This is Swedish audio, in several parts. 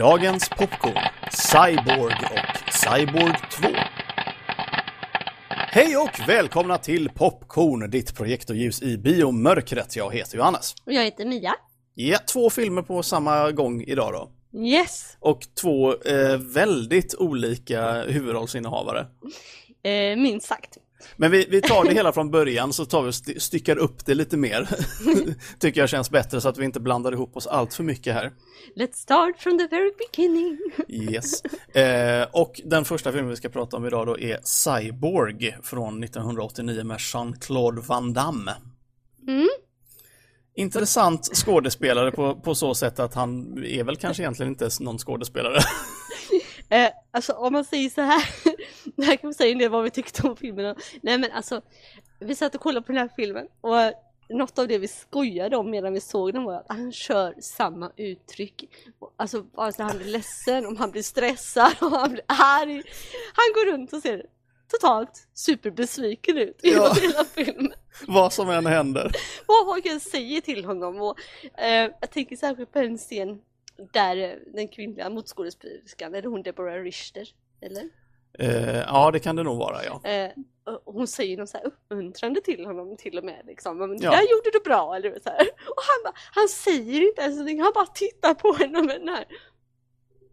Dagens Popcorn, Cyborg och Cyborg 2. Hej och välkomna till Popcorn, ditt projektorljus i biomörkret. Jag heter Johannes. Och jag heter Mia. Ja, två filmer på samma gång idag då. Yes! Och två eh, väldigt olika huvudrollsinnehavare. Eh, minst sagt. Men vi, vi tar det hela från början så tar vi st- styckar upp det lite mer. Tycker jag känns bättre så att vi inte blandar ihop oss allt för mycket här. Let's start from the very beginning. Yes. Eh, och den första filmen vi ska prata om idag då är Cyborg från 1989 med Jean-Claude Van Damme. Mm. Intressant skådespelare på, på så sätt att han är väl kanske egentligen inte någon skådespelare. Eh, alltså om man säger så här, det här kan säga en del vad vi tyckte om filmen. Nej men alltså, vi satt och kollade på den här filmen och något av det vi skojade om medan vi såg den var att han kör samma uttryck. Alltså vare sig han blir ledsen, om han blir stressad, om han blir arg. Han går runt och ser totalt superbesviken ut i Ja. hela filmen. Vad som än händer. vad folk än säger till honom. Och, eh, jag tänker särskilt på en scen där eh, den kvinnliga motskådespelerskan, är det hon Deborah Richter? Eller? Eh, ja, det kan det nog vara ja. Eh, och hon säger något så här uppmuntrande till honom till och med. Liksom. Men, Ja. Det där gjorde du bra! Eller så här. Och han, bara, han säger inte ens någonting, han bara tittar på henne med den här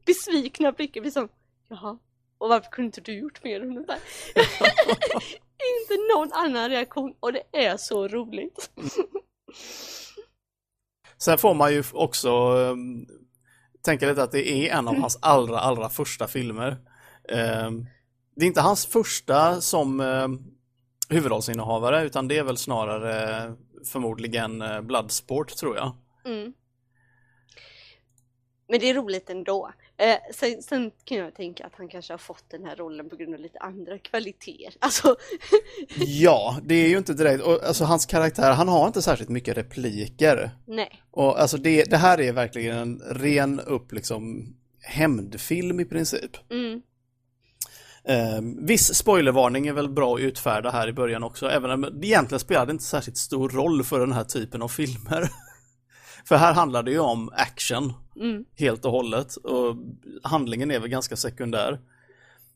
besvikna blicken. Liksom, Jaha, och varför kunde inte du gjort mer? Så här. inte någon annan reaktion och det är så roligt. Sen får man ju också um, tänka lite att det är en av hans allra, allra första filmer. Ehm, det är inte hans första som um, huvudrollsinnehavare utan det är väl snarare eh, förmodligen uh, Bloodsport tror jag. Mm. Men det är roligt ändå. Eh, sen, sen kan jag tänka att han kanske har fått den här rollen på grund av lite andra kvaliteter. Alltså, Ja, det är ju inte direkt, och, alltså hans karaktär, han har inte särskilt mycket repliker. nej. Och alltså det, det här är verkligen en ren upp liksom hämndfilm i princip. Mm. Eh, viss spoilervarning är väl bra att utfärda här i början också, även om det egentligen spelade inte särskilt stor roll för den här typen av filmer. för här handlar det ju om action Mm. helt och hållet och handlingen är väl ganska sekundär.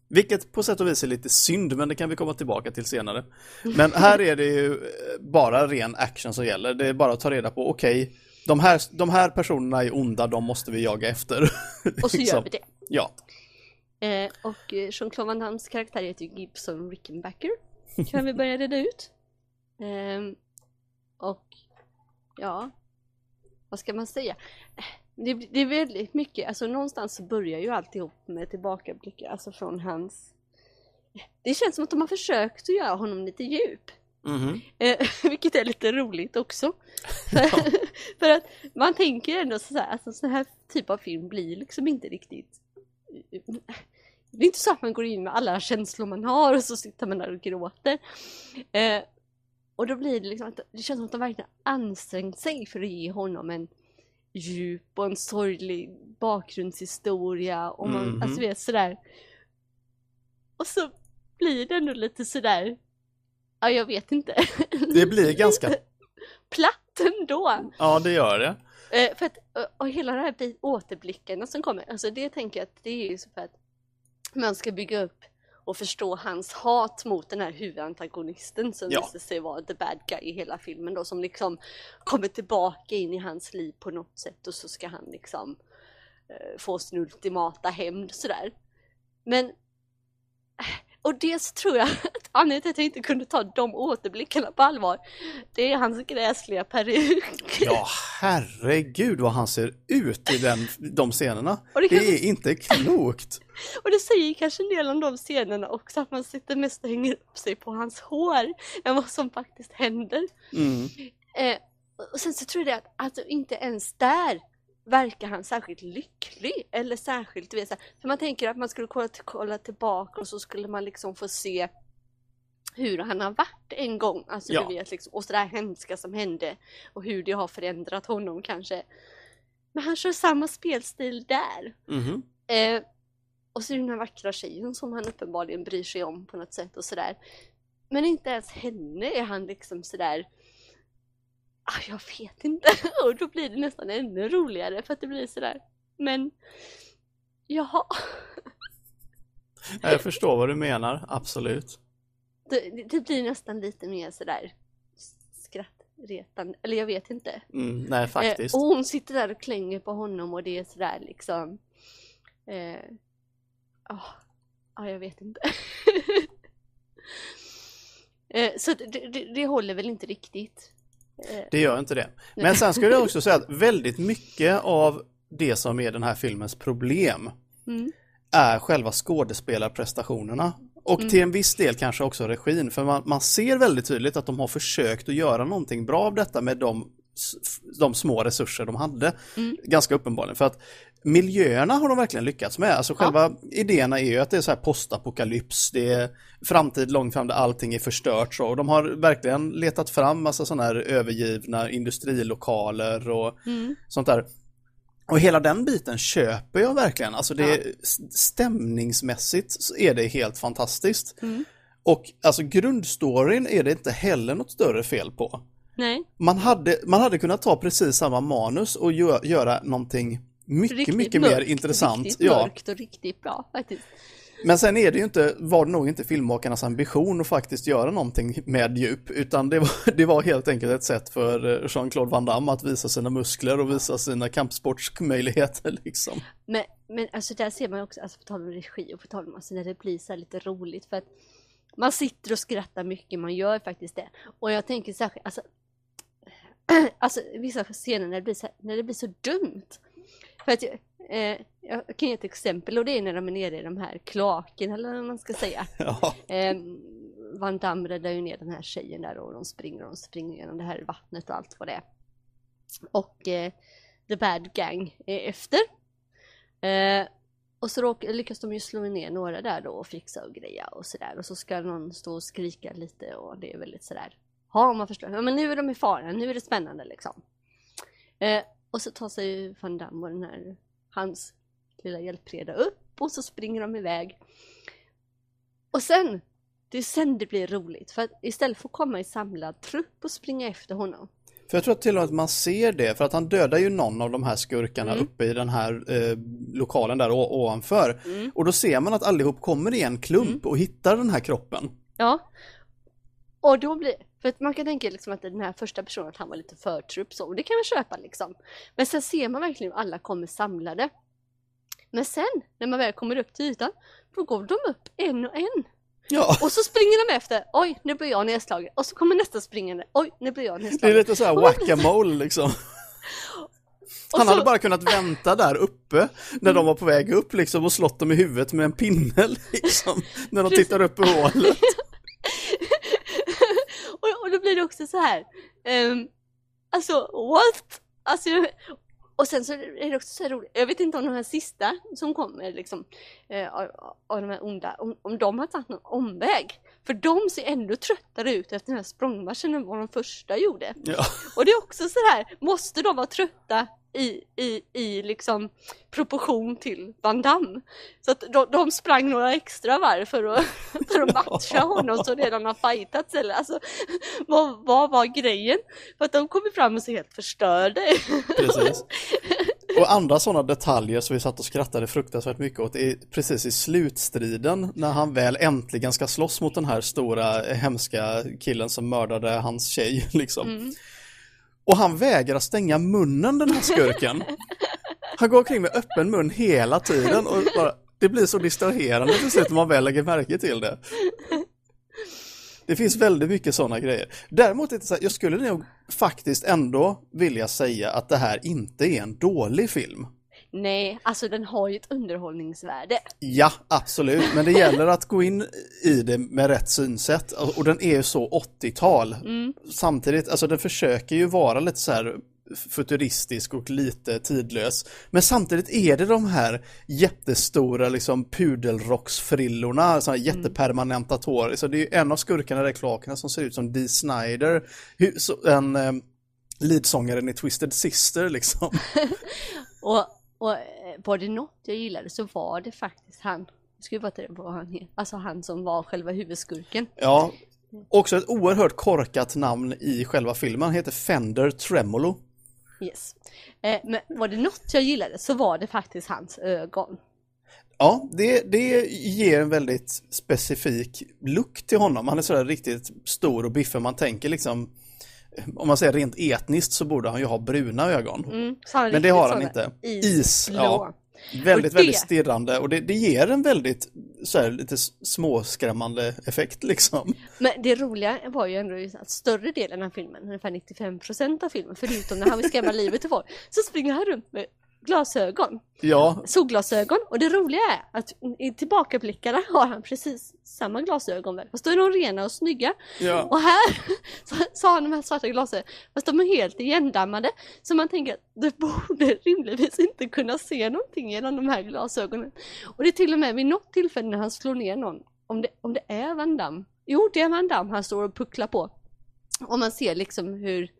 Vilket på sätt och vis är lite synd, men det kan vi komma tillbaka till senare. Men här är det ju eh, bara ren action som gäller. Det är bara att ta reda på, okej, de, här, de här personerna är onda, de måste vi jaga efter. Och så gör Liksom. vi det. Ja, Eh, och eh, Jean-Claude Van Dammes karaktär heter ju Gibson Rickenbacker. Kan vi börja reda ut? Ehm, och ja, vad ska man säga? Det, det är väldigt mycket, alltså någonstans så börjar ju alltihop med tillbakablickar, alltså från hans... Det känns som att de har försökt att göra honom lite djup. Mhm. Eh, vilket är lite roligt också. För, för att man tänker ändå så här, alltså sån här typ av film blir liksom inte riktigt det är inte så att man går in med alla känslor man har och så sitter man där och gråter. Eh, och då blir det liksom att det känns som att de verkligen ansträngt sig för att ge honom en djup och en sorglig bakgrundshistoria och man, Mhm. alltså vet sådär. Och så blir det ändå lite sådär, ja jag vet inte. det blir ganska, platt ändå. ja det gör det. Eh, för att, och- och hela det här återblickarna som kommer, alltså det tänker jag att det är ju så för att man ska bygga upp och förstå hans hat mot den här huvudantagonisten som Ja. visar sig vara the bad guy i hela filmen då som liksom kommer tillbaka in i hans liv på något sätt och så ska han liksom eh, få sin ultimata hämnd sådär. Men och dels tror jag att anledningen till att jag inte kunde ta de återblickarna på allvar det är hans gräsliga peruk. Ja, herregud vad han ser ut i den, de scenerna. Det Det kan- är inte klokt. Och det säger kanske en del om de scenerna också, att man sitter mest och hänger upp sig på hans hår än vad som faktiskt händer. Mm. Eh, och sen så tror jag det att alltså, inte ens där verkar han särskilt lycklig eller särskilt, vet, så här, för man tänker att man skulle kolla, kolla tillbaka och så skulle man liksom få se hur han har varit en gång, alltså Ja. du vet liksom, och sådär hemska som hände och hur det har förändrat honom kanske. Men han kör samma spelstil där. Mhm. Eh, och så den här vackra tjejen som han uppenbarligen bryr sig om på något sätt och sådär. Men inte ens henne är han liksom sådär ah, jag vet inte. Och då blir det nästan ännu roligare för att det blir sådär. Men Jaha. Jag förstår vad du menar, absolut. Det, det blir nästan lite mer sådär skrattretande, eller jag vet inte. Mm, nej, faktiskt. Eh, och hon sitter där och klänger på honom och det är sådär liksom eh, oh, Ja, jag vet inte. eh, så det, det, det, håller väl inte riktigt. Eh. Det gör inte det. Men sen skulle jag också säga att väldigt mycket av det som är den här filmens problem mm. är själva skådespelarprestationerna. Och mm. till en viss del kanske också regin, för man, man ser väldigt tydligt att de har försökt att göra någonting bra av detta med de, de små resurser de hade. Mm. Ganska uppenbarligen, för att miljöerna har de verkligen lyckats med. Alltså själva ja. idéerna är ju att det är så här postapokalyps, det är framtid långt fram där allting är förstört så. Och de har verkligen letat fram massa sådana här övergivna industrilokaler och mm. sånt där. Och hela den biten köper jag verkligen. Alltså det ja. stämningsmässigt är det helt fantastiskt. Mm. Och alltså grundstoryn är det inte heller något större fel på. Nej. Man hade, man hade kunnat ta precis samma manus och gö göra någonting mycket, riktigt mycket mörkt, mer intressant. Riktigt ja. mörkt och riktigt bra faktiskt. Men sen är det ju inte, var det nog inte filmmakarnas ambition att faktiskt göra någonting med djup, utan det var, det var helt enkelt ett sätt för eh, Jean-Claude Van Damme att visa sina muskler och visa sina kampsportsmöjligheter liksom. Men, men alltså där ser man också, alltså på tal om regi och på tal om alltså när det blir så här lite roligt för att man sitter och skrattar mycket, man gör faktiskt det. Och jag tänker särskilt, alltså, alltså vissa scener när det blir så, här, när det blir så dumt. För att eh, jag kan ge ett exempel och det är när de är nere i de här kloaken eller vad man ska säga. Ja. Eh, Van Damme räddar ju ner den här tjejen där och de springer och de springer genom det här vattnet och allt vad det är. Och eh, The Bad Gang är efter. Eh, och så råk, lyckas de ju slå ner några där då och fixa och greja och sådär. Och så ska någon stå och skrika lite och det är väldigt sådär. Ja, man förstår. Ja, men nu är de i fara, nu är det spännande liksom. Eh, och så tar sig Van Damme och den här, hans lilla hjälpreda upp och så springer de iväg. Och sen, det är sen det blir roligt. För att istället för att komma i samlad trupp och springa efter honom. För jag tror till och med att man ser det, för att han dödar ju någon av de här skurkarna mm. uppe i den här eh, lokalen där ovanför. Mm. Och då ser man att allihop kommer i en klump mm. och hittar den här kroppen. Ja. Och då blir, för att man kan tänka liksom att den här första personen att han var lite förtrupp så, och det kan man köpa liksom. Men sen ser man verkligen hur alla kommer samlade. Men sen, när man väl kommer upp till ytan, då går de upp en och en. Ja. Och så springer de efter, oj nu blir jag nedslagen. Och så kommer nästa springande, oj nu blir jag nedslagen. Det är lite såhär whack-a-mole liksom. Han så... hade bara kunnat vänta där uppe när de var på väg upp liksom och slått dem i huvudet med en pinne liksom. När de tittar upp i hålet. och, och då blir det också så här. Um, alltså what? Alltså, och sen så är det också så här roligt, jag vet inte om de här sista som kommer liksom eh, av, av de här onda, om, om de har tagit någon omväg. För de ser ändå tröttare ut efter den här språngmarschen än vad de första gjorde. Ja. Och det är också så här, måste de vara trötta i, i, i liksom proportion till Van Damme. Så att de, de sprang några extra varv för att, för att matcha honom som redan har fightats eller alltså vad, vad var grejen? För att de kommer fram och ser helt förstörda Precis. Och andra sådana detaljer som vi satt och skrattade fruktansvärt mycket åt är precis i slutstriden när han väl äntligen ska slåss mot den här stora hemska killen som mördade hans tjej liksom. Mm. Och han vägrar stänga munnen den här skurken. Han går omkring med öppen mun hela tiden och bara, det blir så distraherande till slut när man väl lägger märke till det. Det finns väldigt mycket sådana grejer. Däremot, inte så här, jag skulle nog faktiskt ändå vilja säga att det här inte är en dålig film. Nej, alltså den har ju ett underhållningsvärde. Ja, absolut, men det gäller att gå in i det med rätt synsätt. Och den är ju så 80-tal. Mm. Samtidigt, alltså den försöker ju vara lite så här futuristisk och lite tidlös. Men samtidigt är det de här jättestora liksom pudelrocksfrillorna, sådana mm. jättepermanenta tår. Så det är ju en av skurkarna där klakerna som ser ut som Dee Snider, en eh, leadsångaren i Twisted Sister liksom. och och eh, var det något jag gillade så var det faktiskt han. Jag skulle bara ta på vad han heter. Alltså han som var själva huvudskurken. Ja, också ett oerhört korkat namn i själva filmen. Han heter Fender Tremolo. Yes. Eh, men var det något jag gillade så var det faktiskt hans ögon. Ja, det, det ger en väldigt specifik look till honom. Han är sådär riktigt stor och biffig. Man tänker liksom, om man säger rent etniskt så borde han ju ha bruna ögon. Mm, Men det har han inte. Is, Is, blå. ja. Väldigt, det- väldigt stirrande och det, det ger en väldigt så här, lite småskrämmande effekt liksom. Men det roliga var ju ändå att större delen av filmen, ungefär 95% av filmen, förutom när han vill skrämma livet ur folk, så springer han runt med glasögon, Ja, solglasögon. Och det roliga är att i tillbakablickarna har han precis samma glasögon väl, fast då är de rena och snygga. ja. Och här så, så har han de här svarta glasögonen, fast de är helt igendammade. Så man tänker att du borde rimligtvis inte kunna se någonting genom de här glasögonen. Och det är till och med vid något tillfälle när han slår ner någon, om det, om det är Van Damme. Jo, det är Van Damme han står och pucklar på. Och man ser liksom hur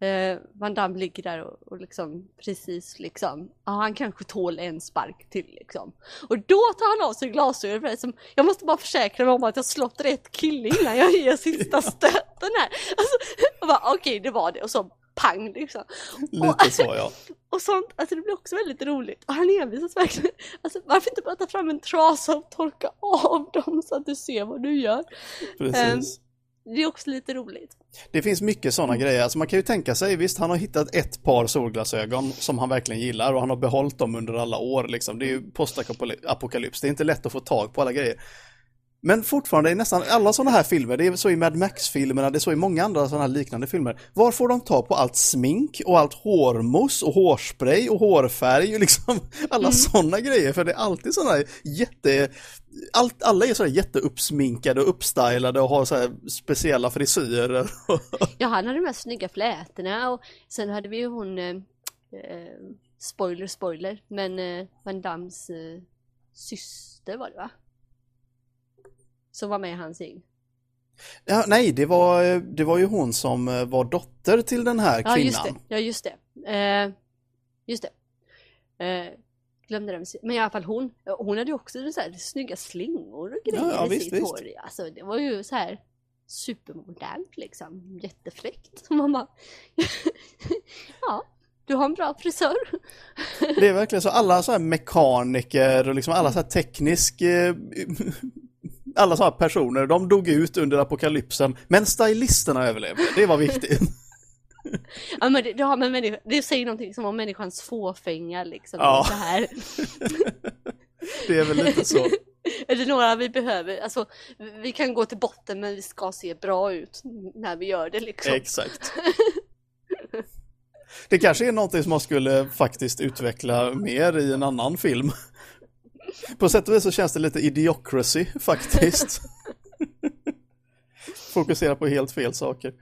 eh, Van Damme ligger där och, och liksom precis liksom, ja han kanske tål en spark till liksom. Och då tar han av sig glasögonen för som, jag måste bara försäkra mig om att jag slått rätt kille innan jag ger sista stöten här. Alltså, jag bara okej det var det och så pang liksom. Lite så ja. Och sånt, alltså det blir också väldigt roligt. Och han envisas verkligen. Alltså varför inte bara ta fram en trasa och torka av dem så att du ser vad du gör. Precis. Det är också lite roligt. Det finns mycket sådana grejer. Alltså man kan ju tänka sig, visst han har hittat ett par solglasögon som han verkligen gillar och han har behållit dem under alla år. Liksom. Det är ju postapokalyps, det är inte lätt att få tag på alla grejer. Men fortfarande i nästan alla sådana här filmer, det är så i Mad Max-filmerna, det är så i många andra sådana här liknande filmer. Var får de tag på allt smink och allt hårmousse och hårspray och hårfärg och liksom alla sådana grejer? För det är alltid sådana här jätte... Allt, alla är sådär jätteuppsminkade och uppstylade och har så här speciella frisyrer. Ja han hade de här snygga flätorna och sen hade vi ju hon eh, eh, Spoiler spoiler men eh, Van Dams eh, syster var det va? Som var med i hans gäng. Ja, nej, det var, det var ju hon som eh, var dotter till den här Ja kvinnan. just det, ja just det. Eh, just det. Eh, glömde det. Men i alla fall hon, hon hade ju också så här snygga slingor och grejer Ja, ja, i visst, sitt visst. hår. Alltså det var ju så här supermodernt liksom. Jättefräckt. Man bara, ja, du har en bra frisör. Det är verkligen så, alla så här mekaniker och liksom alla så här teknisk... Alla så här personer, de dog ut under apokalypsen, men stylisterna överlevde. Det var viktigt. Ja men det, det, har med människa, det säger någonting som om människans fåfänga liksom. Ja. Så här. Det är väl lite så. Är det några vi behöver? Alltså, vi kan gå till botten men vi ska se bra ut när vi gör det liksom. Exakt. Det kanske är någonting som man skulle faktiskt utveckla mer i en annan film. På sätt och vis så känns det lite idiocracy faktiskt. Fokusera på helt fel saker.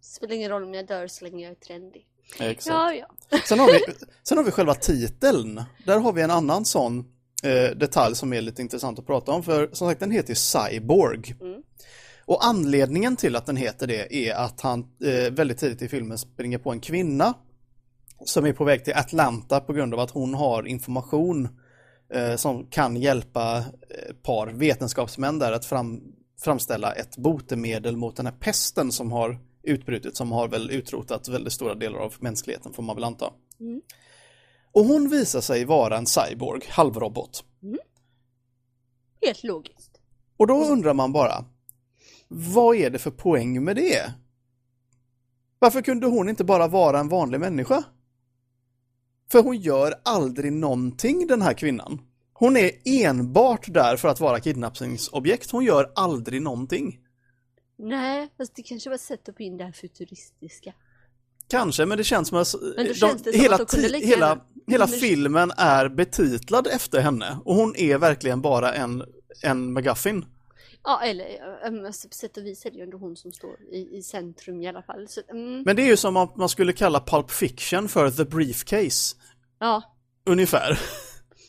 Spelar ingen roll om jag dör så länge jag är trendig. Exakt. Ja, ja. Sen har, vi, sen har vi själva titeln. Där har vi en annan sån eh, detalj som är lite intressant att prata om. För som sagt, den heter Cyborg. Mm. Och anledningen till att den heter det är att han eh, väldigt tidigt i filmen springer på en kvinna som är på väg till Atlanta på grund av att hon har information som kan hjälpa eh, ett par vetenskapsmän där att fram, framställa ett botemedel mot den här pesten som har utbrutit, som har väl utrotat väldigt stora delar av mänskligheten får man väl anta. Mm. Och hon visar sig vara en cyborg, halvrobot. Helt logiskt. Och då undrar man bara, vad är det för poäng med det? Varför kunde hon inte bara vara en vanlig människa? För hon gör aldrig någonting den här kvinnan. Hon är enbart där för att vara kidnappningsobjekt. Hon gör aldrig någonting. Nej, fast det kanske var ett sätt att få in det här futuristiska. Kanske, men det känns som att de, känns som hela, att hela, gärna- hela Men- filmen är betitlad efter henne. Och hon är verkligen bara en, en McGuffin. Ja, eller alltså, på sätt och vis är det ju ändå hon som står i, i centrum i alla fall. Så, mm, Men det är ju som att man skulle kalla Pulp Fiction för The Briefcase. ja, Ungefär.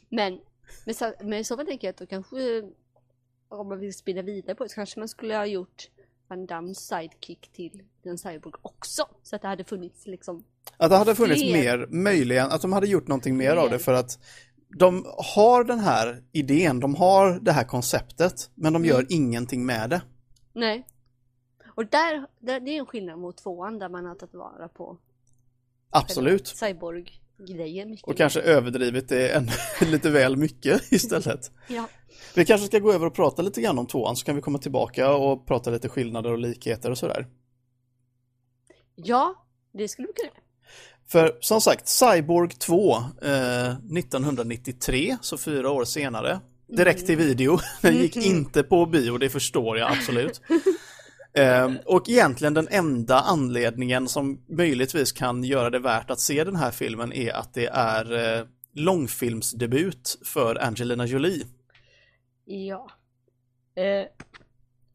men, men, så, men i så fall tänker jag att då kanske, om man vill spinna vidare på det, så kanske man skulle ha gjort Van Dams sidekick till en cyborg också. Så att det hade funnits liksom, Att det hade funnits Fler. mer, möjligen, att de hade gjort någonting mer av Fler. det för att de har den här idén, de har det här konceptet, men de gör Mm. ingenting med det. nej. Och där, där, det är en skillnad mot tvåan där man har tagit vara på Absolut. cyborg grejer mycket. Och kanske överdrivit det än, lite väl mycket istället. Ja. Vi kanske ska gå över och prata lite grann om tvåan så kan vi komma tillbaka och prata lite skillnader och likheter och sådär. ja, det skulle vi kunna göra. För som sagt, Cyborg 2 eh, 1993, så fyra år senare. Direkt till video. Den gick inte på bio, det förstår jag absolut. Eh, och egentligen den enda anledningen som möjligtvis kan göra det värt att se den här filmen är att det är eh, långfilmsdebut för Angelina Jolie. Ja. Eh,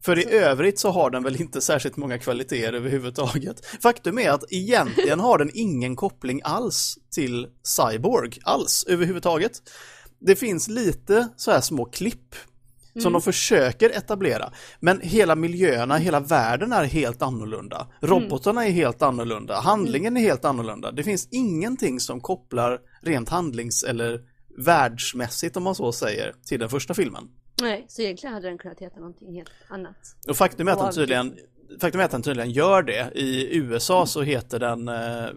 För i övrigt så har den väl inte särskilt många kvaliteter överhuvudtaget. Faktum är att egentligen har den ingen koppling alls till Cyborg, alls överhuvudtaget. Det finns lite så här små klipp som de försöker etablera. Men hela miljöerna, hela världen är helt annorlunda. Robotarna är helt annorlunda, handlingen är helt annorlunda. Det finns ingenting som kopplar rent handlings eller världsmässigt om man så säger till den första filmen. Nej, så egentligen hade den kunnat heta någonting helt annat. Och faktum är att den tydligen, faktum är att den tydligen gör det. I USA så heter den eh,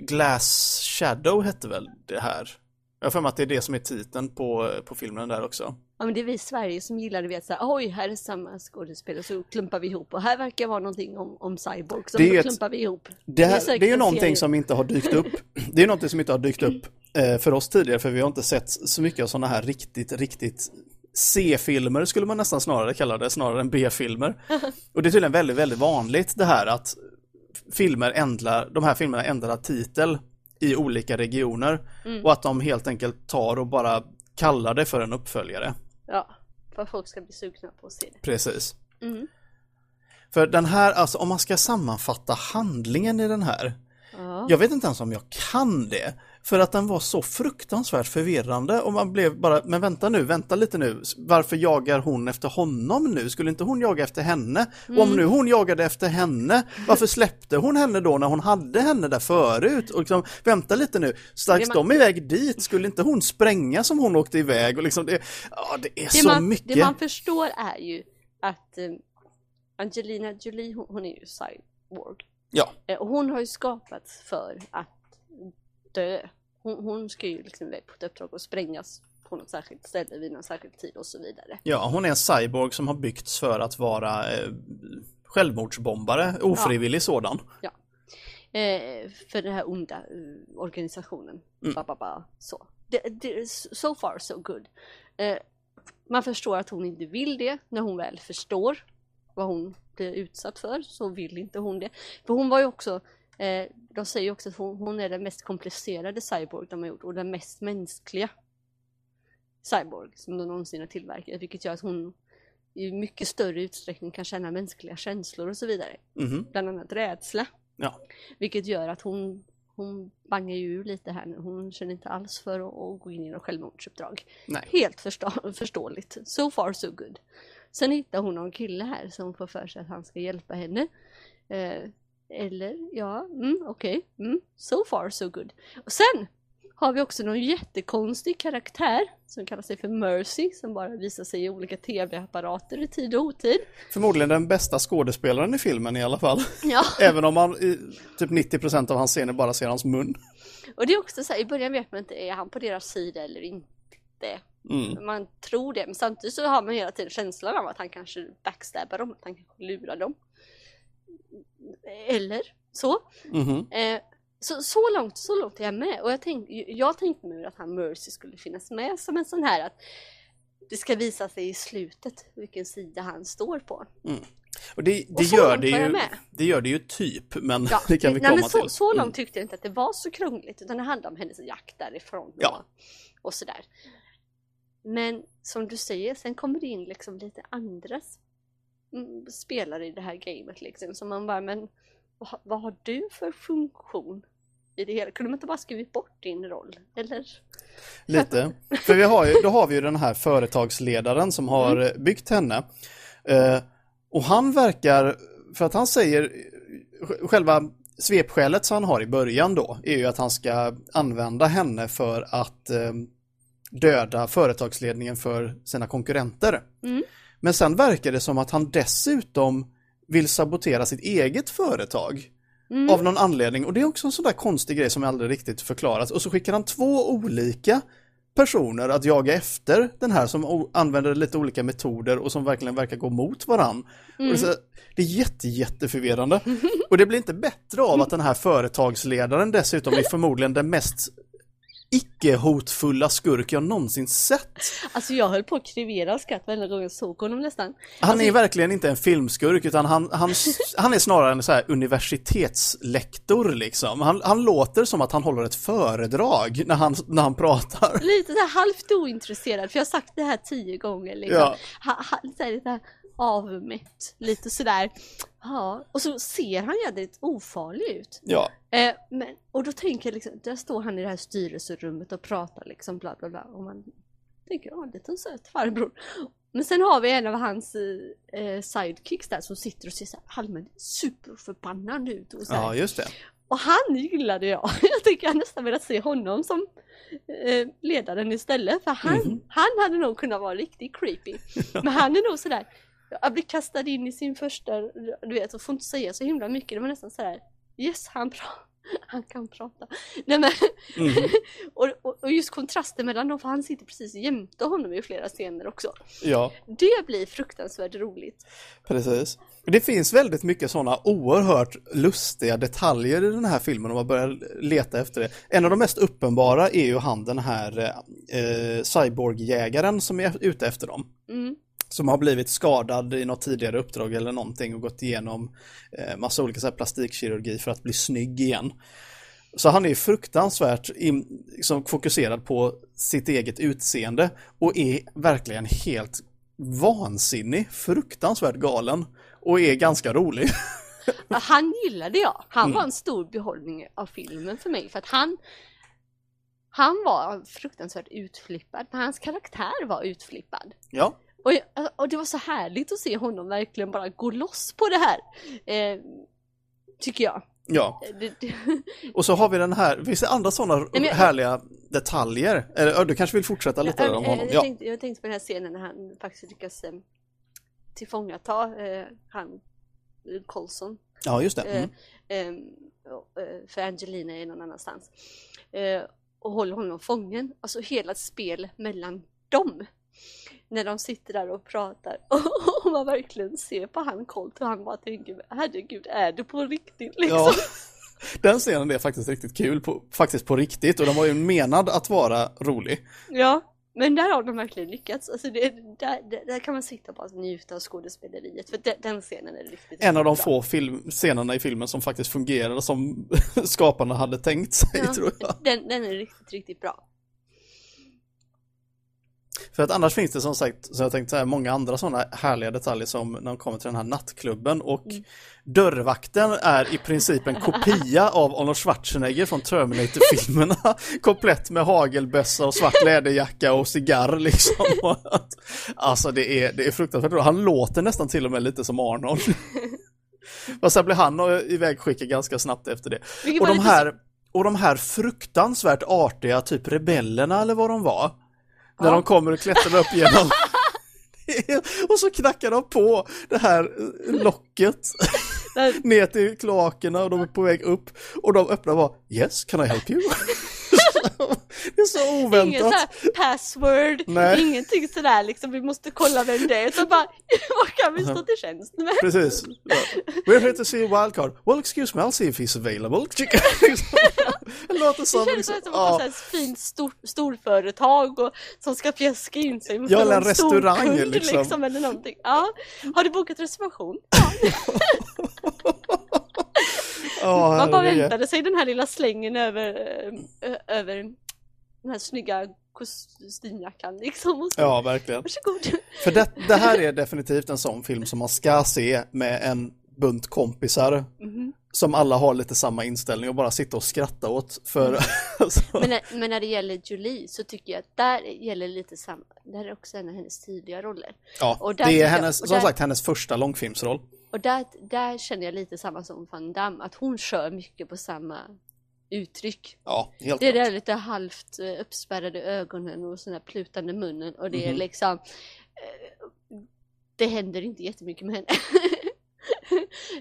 Glass Shadow hette väl det här. Jag har för mig att det är det som är titeln på, på filmen där också. Ja men det är vi i Sverige som gillar det, vet såhär, oj här är samma skådespelare så klumpar vi ihop och här verkar vara någonting om, om Cyborg så Det ett- klumpar vi ihop. Det, här, det är ju någonting serie. som inte har dykt upp. Det är någonting som inte har dykt upp eh, för oss tidigare för vi har inte sett så mycket av sådana här riktigt, riktigt C-filmer skulle man nästan snarare kalla det, snarare än B-filmer. Och det är tydligen väldigt, väldigt vanligt det här att filmer ändrar, de här filmerna ändrar titel i olika regioner och att de helt enkelt tar och bara kallar det för en uppföljare. Ja, för att folk ska bli sugna på att se det. Precis. Mm. För den här, alltså om man ska sammanfatta handlingen i den här, Ja. jag vet inte ens om jag kan det. För att den var så fruktansvärt förvirrande och man blev bara, men vänta nu, vänta lite nu, varför jagar hon efter honom nu? Skulle inte hon jaga efter henne? Och om nu hon jagade efter henne, varför släppte hon henne då när hon hade henne där förut? Och liksom, vänta lite nu, strax man- de iväg dit, skulle inte hon spränga som hon åkte iväg? Och liksom det, ja, det är Det, så man, mycket. det man förstår är ju att eh, Angelina Jolie, hon, hon är ju cyborg. Ja, Eh, och hon har ju skapats för att dö. Hon, hon ska ju liksom iväg på ett uppdrag och sprängas på något särskilt ställe vid någon särskild tid och så vidare. ja, hon är en cyborg som har byggts för att vara eh, självmordsbombare, ofrivillig sådan. Ja. Eh, för den här onda eh, organisationen. Ba, ba, ba, så. Det, det, so far so good. Eh, man förstår att hon inte vill det när hon väl förstår vad hon blir utsatt för så vill inte hon det. För hon var ju också, eh, de säger ju också att hon, hon är den mest komplicerade cyborg de har gjort och den mest mänskliga cyborg som de någonsin har tillverkat vilket gör att hon i mycket större utsträckning kan känna mänskliga känslor och så vidare. Mhm. Bland annat rädsla. Ja. Vilket gör att hon, hon bangar ju ur lite här nu. Hon känner inte alls för att, att gå in i något självmordsuppdrag. Nej. Helt förstå, förståeligt. So far so good. Sen hittar hon någon kille här som får för sig att han ska hjälpa henne. Eh, eller ja, mm, okej. Mm, so far so good. Och sen har vi också någon jättekonstig karaktär som kallar sig för Mercy som bara visar sig i olika tv-apparater i tid och otid. Förmodligen den bästa skådespelaren i filmen i alla fall. Ja. Även om man i typ 90% av hans scener bara ser hans mun. Och det är också så här, i början vet man inte, är han på deras sida eller inte? Mm. Man tror det, men samtidigt så har man hela tiden känslan av att han kanske backstabbar dem, att han kanske lurar dem. Eller så. Mhm. Eh, så, så långt, så långt är jag med. Och jag, tänk, jag tänkte mig att han Mercy skulle finnas med som en sån här att det ska visa sig i slutet vilken sida han står på. Och det, det, Och gör det, ju, det gör det ju typ, men Ja, det kan vi nej, komma så, till. så långt Mm. tyckte jag inte att det var så krångligt utan det handlade om hennes jakt därifrån Ja. och, och sådär. Men som du säger, sen kommer det in liksom lite andra mm, spelare i det här gamet liksom som man bara, men vad, vad har du för funktion i det hela? Kunde man inte bara skrivit bort din roll? Eller? Lite. För vi har ju, då har vi ju den här företagsledaren som har Mm. byggt henne. Eh, och han verkar, för att han säger, själva svepskälet som han har i början då, är ju att han ska använda henne för att eh, döda företagsledningen för sina konkurrenter. Mm. Men sen verkar det som att han dessutom vill sabotera sitt eget företag. Mm. Av någon anledning. Och det är också en sån där konstig grej som aldrig riktigt förklaras. Och så skickar han två olika personer att jaga efter den här som använder lite olika metoder och som verkligen verkar gå mot varann. Är så, det är jätte, jätteförvirrande. Och det blir inte bättre av att den här företagsledaren dessutom är förmodligen den mest icke-hotfulla skurk jag någonsin sett. Alltså jag höll på att krevera av skratt varenda gång jag såg honom nästan. Han Alltså, är verkligen inte en filmskurk utan han, han, han är snarare en så här universitetslektor liksom. Han, han låter som att han håller ett föredrag när han, när han pratar. Lite så här halvt ointresserad, för jag har sagt det här tio gånger liksom. Ja. Ha, ha, så här, lite här avmätt, lite sådär. Ja, och så ser han jävligt ofarlig ut. Ja, Eh, men, och då tänker jag liksom, där står han i det här styrelserummet och pratar liksom bla bla bla. Och man tänker, ja, en liten söt farbror. Men sen har vi en av hans eh, sidekicks där som sitter och ser så allmänt superförbannad ut. Och, så här. ja just det. och han gillade jag. Jag tycker jag nästan velat se honom som eh, ledaren istället. För han, Mhm. han hade nog kunnat vara riktigt creepy. Men han är nog sådär, jag blir kastad in i sin första, du vet, och får inte säga så himla mycket. Det var nästan sådär, yes han, pra- han kan prata. Nej, men, Mhm. och, och, och just kontrasten mellan dem, för han sitter precis jämte honom i flera scener också. Ja, Det blir fruktansvärt roligt. precis. Det finns väldigt mycket sådana oerhört lustiga detaljer i den här filmen om man börjar leta efter det. En av de mest uppenbara är ju han den här eh, cyborgjägaren som är ute efter dem. Mm. Som har blivit skadad i något tidigare uppdrag eller någonting och gått igenom eh, massa olika så här, plastikkirurgi för att bli snygg igen. Så han är fruktansvärt in, liksom, fokuserad på sitt eget utseende och är verkligen helt vansinnig, fruktansvärt galen och är ganska rolig. Han gillade jag. Han Mm. var en stor behållning av filmen för mig för att han han var fruktansvärt utflippad, men hans karaktär var utflippad. Ja, Och, jag- och det var så härligt att se honom verkligen bara gå loss på det här. Eh, tycker jag. ja. Det, Och så har vi den här, finns det andra sådana jag- härliga detaljer? Eller du kanske vill fortsätta lite där om jag, honom? jag, Ja, tänkte, jag tänkte på den här scenen när han faktiskt lyckas eh, tillfångata eh, han eh, Colson. ja just det. Eh, Mm. eh, för Angelina är någon annanstans. Eh, och håller honom fången. Alltså hela spel mellan dem. När de sitter där och pratar och man verkligen ser på han Colt och han bara tänker herregud är du på riktigt liksom? Ja. Den scenen är faktiskt riktigt kul, på, faktiskt på riktigt och den var ju menad att vara rolig. Ja, men där har de verkligen lyckats. Alltså det, där, där, kan man sitta och bara njuta av skådespeleriet för de, den scenen är riktigt En av de bra. få film, scenerna i filmen som faktiskt fungerar som skaparna hade tänkt sig Ja, tror jag. Den, den är riktigt, riktigt bra. För att annars finns det som sagt, så jag tänkte säga, många andra sådana härliga detaljer som när de kommer till den här nattklubben och Mm. dörrvakten är i princip en kopia av Arnold Schwarzenegger från Terminator-filmerna. Komplett med hagelbössa och svart läderjacka och cigarr liksom. Alltså det är, det är fruktansvärt. Han låter nästan till och med lite som Arnold. Och sen blir han ivägskickad ganska snabbt efter det. Vilket Och de här, och de här fruktansvärt artiga, typ rebellerna eller vad de var. När Ja. de kommer och klättrar upp genom och så knackar de på det här locket ner till kloakerna och de är på väg upp och de öppnar bara Yes, can I help you? det är så oväntat. såhär password, Nej. ingenting sådär liksom vi måste kolla vem det är utan bara vad kan vi stå till tjänst med? Precis. We're here to see a wildcard. Well, excuse me, I'll see if he's available. Det låter som... Det känns liksom- som att det ett fint stor, storföretag och, som ska fjäska in sig med Ja, en stor restaurang, kund, liksom. eller någonting. Ja. Har du bokat reservation? Ja. Ja, Man bara väntade sig den här lilla slängen över, över den här snygga kostymjackan liksom. Och så, Ja, verkligen. Varsågod. För det, det här är definitivt en sån film som man ska se med en bunt kompisar Mhm. Som alla har lite samma inställning och bara sitta och skratta åt. För, Mm. alltså, Men, när- men när det gäller Julie så tycker jag att där gäller lite samma. Det här är också en av hennes tidiga roller. ja, där det är jag- hennes, och som där- sagt hennes första långfilmsroll. Och där, där känner jag lite samma som Van Damme, att hon kör mycket på samma uttryck. Ja, helt Det är klart. där lite halvt eh, uppspärrade ögonen och här plutande munnen och det är Mhm. liksom eh, Det händer inte jättemycket med henne.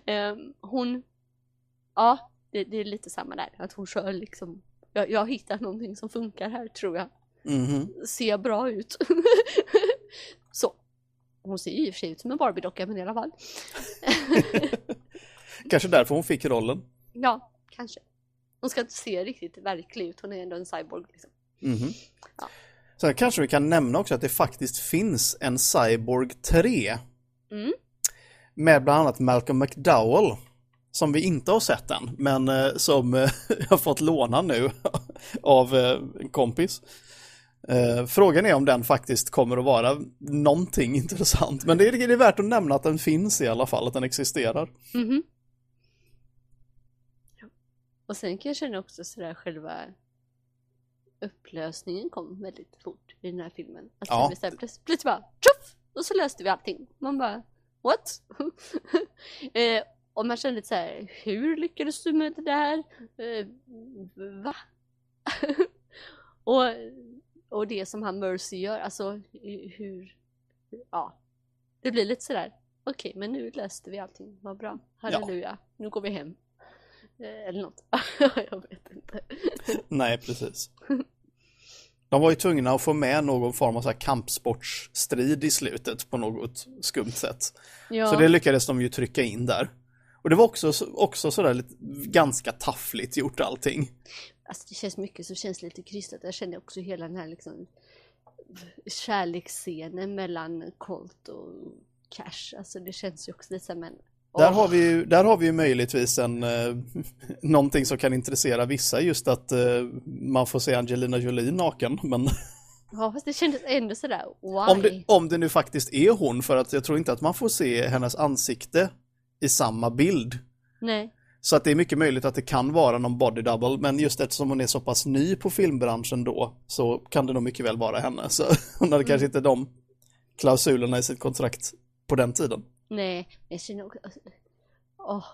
Ehm, hon ja, det, det är lite samma där. Att hon kör liksom, jag, jag har hittat någonting som funkar här tror jag. Mhm. Ser bra ut. Så. Hon ser ju i och för sig ut som en Barbie-docka men i alla fall. Kanske därför hon fick rollen. Ja, kanske. Hon ska inte se riktigt verklig ut, hon är ändå en cyborg. Liksom. Mhm. Ja. Sen kanske vi kan nämna också att det faktiskt finns en Cyborg 3. Mm. Med bland annat Malcolm McDowell. Som vi inte har sett än, men eh, som eh, jag har fått låna nu av eh, en kompis. Frågan är om den faktiskt kommer att vara någonting intressant. Men det är, det är värt att nämna att den finns i alla fall, att den existerar. Mhm. Ja. Och sen kan jag känna också sådär själva upplösningen kom väldigt fort i den här filmen. Att Ja. plötsligt bara tjoff! Och så löste vi allting. Man bara what? eh, och man kände lite så här, hur lyckades du med det där? Eh, va? och, och det som han Mercy gör, alltså hur, ja. Det blir lite sådär, okej men nu löste vi allting, vad bra, halleluja, nu går vi hem. Eh, eller något, jag vet inte. Nej, precis. De var ju tvungna att få med någon form av så här kampsportsstrid i slutet på något skumt sätt. Ja, Så det lyckades de ju trycka in där. Och det var också, också sådär lite, ganska taffligt gjort allting. alltså det känns mycket som känns lite krystat. Jag känner också hela den här liksom kärleksscenen mellan Colt och Cash. Alltså det känns ju också lite som en... Där, har vi ju, där har vi ju möjligtvis en, eh, någonting som kan intressera vissa, just att eh, man får se Angelina Jolie naken. Men Ja fast det kändes ändå sådär, why? om det, om det nu faktiskt är hon, för att jag tror inte att man får se hennes ansikte i samma bild. Nej. Så att det är mycket möjligt att det kan vara någon body double, men just eftersom hon är så pass ny på filmbranschen då så kan det nog mycket väl vara henne. Så hon hade kanske inte de klausulerna i sitt kontrakt på den tiden. Nej, jag känner också... Åh,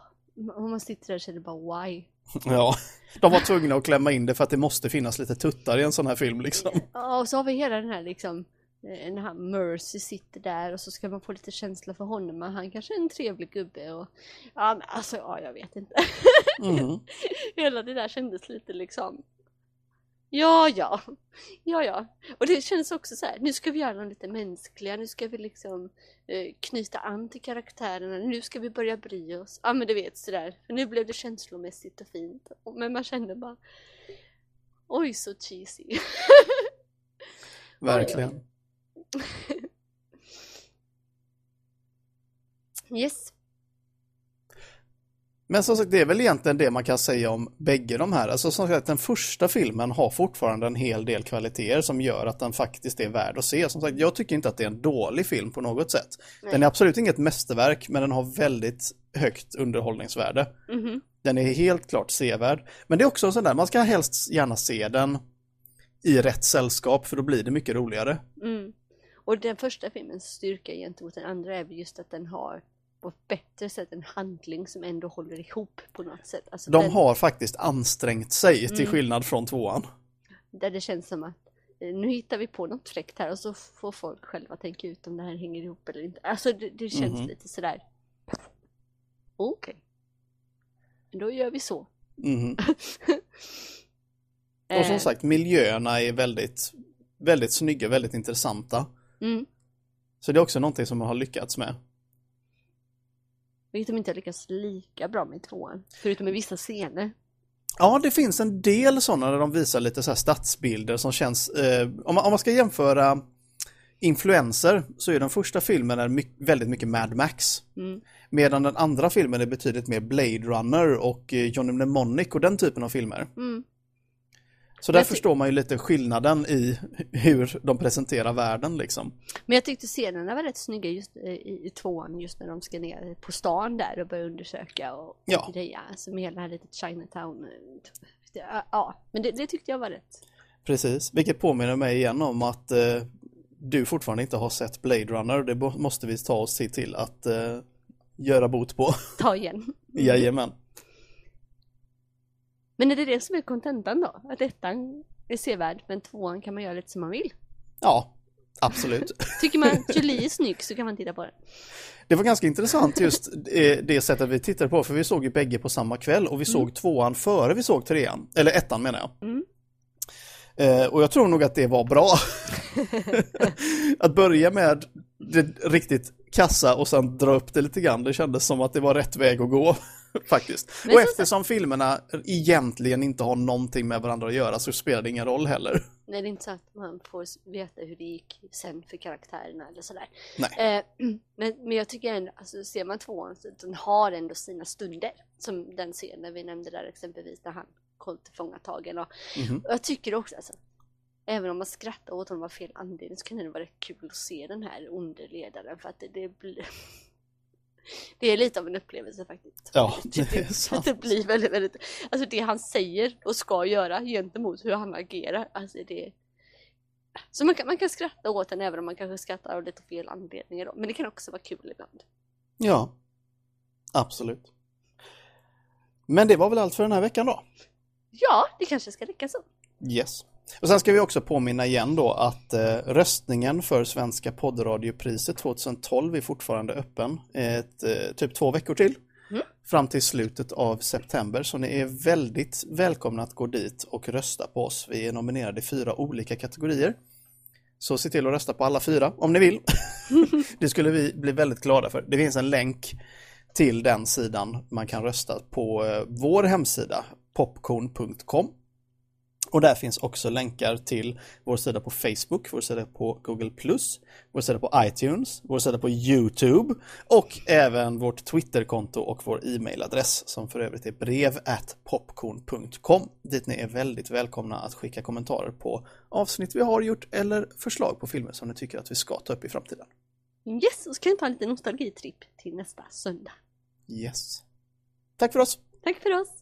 om man sitter där och känner bara why? Ja, de var tvungna att klämma in det för att det måste finnas lite tuttar i en sån här film liksom. Ja, och så har vi hela den här liksom när han Mercy sitter där och så ska man få lite känsla för honom men han kanske är en trevlig gubbe och ja men alltså ja jag vet inte. Mhm. Hela det där kändes lite liksom Ja ja, ja ja. Och det känns också så här, nu ska vi göra dem lite mänskliga, nu ska vi liksom eh, knyta an till karaktärerna, nu ska vi börja bry oss. Ja men du vet sådär, för nu blev det känslomässigt och fint. Men man kände bara Oj så cheesy. Verkligen. Yes. Men som sagt, det är väl egentligen det man kan säga om bägge de här. Alltså som sagt, den första filmen har fortfarande en hel del kvaliteter som gör att den faktiskt är värd att se. Som sagt, jag tycker inte att det är en dålig film på något sätt. Nej. Den är absolut inget mästerverk, men den har väldigt högt underhållningsvärde. Mhm. Den är helt klart sevärd. Men det är också en sån där, man ska helst gärna se den i rätt sällskap, för då blir det mycket roligare. Mm. Och den första filmens styrka gentemot den andra är väl just att den har på ett bättre sätt en handling som ändå håller ihop på något sätt. Alltså De den, har faktiskt ansträngt sig till Mm. skillnad från tvåan. Där det känns som att eh, nu hittar vi på något fräckt här och så får folk själva tänka ut om det här hänger ihop eller inte. Alltså det, det känns Mhm. lite sådär. Okej. Då gör vi så. Mhm. Och Eh, som sagt, miljöerna är väldigt, väldigt snygga, väldigt intressanta. Mm. Så det är också någonting som man har lyckats med. Vilket de inte har lyckats lika bra med i tvåan. Förutom i vissa scener. Ja, det finns en del sådana där de visar lite så här stadsbilder som känns, eh, om, man, om man ska jämföra influenser så är den första filmen är my- väldigt mycket Mad Max. Mm. Medan den andra filmen är betydligt mer Blade Runner och eh, Johnny Mnemonic och den typen av filmer. Mm. Så där Jag förstår man ju lite skillnaden i hur de presenterar världen liksom. Men jag tyckte scenerna var rätt snygga just eh, i, i tvåan, just när de ska ner på stan där och börja undersöka och, och Ja. greja. Alltså med hela det här lite Chinatown. eh, Ja, men det, det tyckte jag var rätt. Precis, vilket påminner mig igen om att eh, du fortfarande inte har sett Blade Runner. Det måste vi ta oss till att eh, göra bot på. Ta igen. Jajamän. Men är det det som är kontentan då? Att ettan är sevärd men tvåan kan man göra lite som man vill? Ja, Absolut. Tycker man Julie är snygg så kan man titta på den. Det var ganska intressant just eh, det sättet vi tittade på, för vi såg ju bägge på samma kväll och vi såg tvåan före vi såg trean, eller ettan menar jag. Mm. Eh, och jag tror nog att det var bra. att börja med det riktigt kassa och sen dra upp det lite grann, det kändes som att det var rätt väg att gå. Faktiskt. Men och så- eftersom filmerna egentligen inte har någonting med varandra att göra så spelar det ingen roll heller. Nej, det är inte så att man får veta hur det gick sen för karaktärerna eller sådär. Eh, men, men jag tycker ändå, alltså ser man tvåan så den har ändå sina stunder. Som den scenen vi nämnde där exempelvis när han kom tillfångatagen. Och, Mhm. och jag tycker också alltså, även om man skrattar åt honom av fel anledning så kan det vara rätt kul att se den här onde ledaren för att det, det blir det är lite av en upplevelse faktiskt. Ja, det är det, sant. det blir väldigt, väldigt, alltså det han säger och ska göra gentemot hur han agerar, alltså det så man kan, man kan skratta åt den även om man kanske skrattar av lite fel anledningar då. Men det kan också vara kul ibland. Ja, absolut. Men det var väl allt för den här veckan då? Ja, det kanske ska räcka så. Yes. Och sen ska vi också påminna igen då att eh, röstningen för Svenska poddradiopriset 2012 är fortfarande öppen ett, eh, typ två veckor till. Mm. Fram till slutet av september, så ni är väldigt välkomna att gå dit och rösta på oss. Vi är nominerade i fyra olika kategorier. Så se till att rösta på alla fyra om ni vill. det skulle vi bli väldigt glada för. Det finns en länk till den sidan man kan rösta på eh, vår hemsida popcorn.com. Och där finns också länkar till vår sida på Facebook, vår sida på Google+, vår sida på iTunes, vår sida på YouTube och även vårt Twitterkonto och vår e-mailadress som för övrigt är brev popcorn.com dit ni är väldigt välkomna att skicka kommentarer på avsnitt vi har gjort eller förslag på filmer som ni tycker att vi ska ta upp i framtiden. Yes, och så kan vi ta en liten nostalgitripp till nästa söndag. Yes. Tack för oss! Tack för oss!